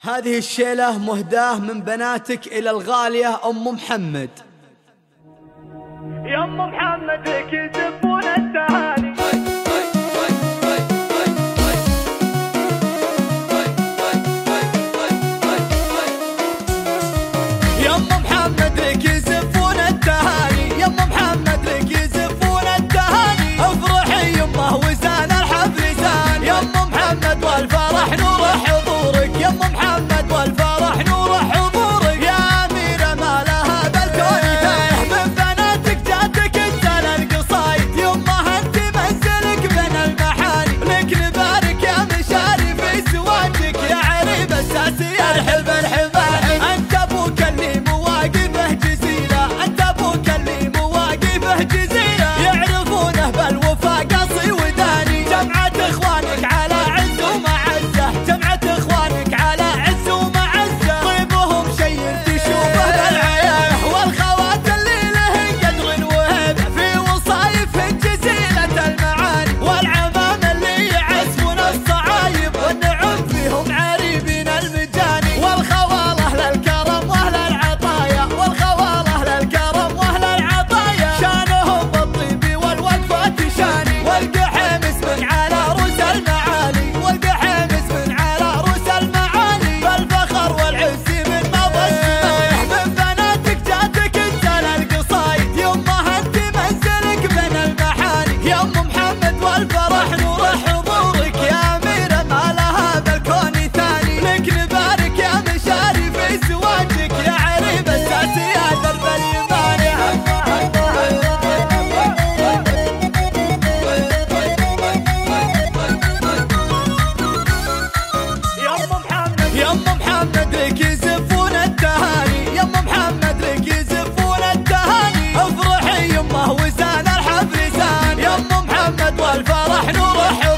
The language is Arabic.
هذه الشيلة مهداة من بناتك إلى الغالية أم محمد. يا أم محمد كتير والفرح نور حضورك يا أميرا على هذا الكون ثاني. لك نبارك يا مشاري في زواجك يا عريب الساس يا درب اليماني يا أم محمد. يا أم محمد. نروح نروح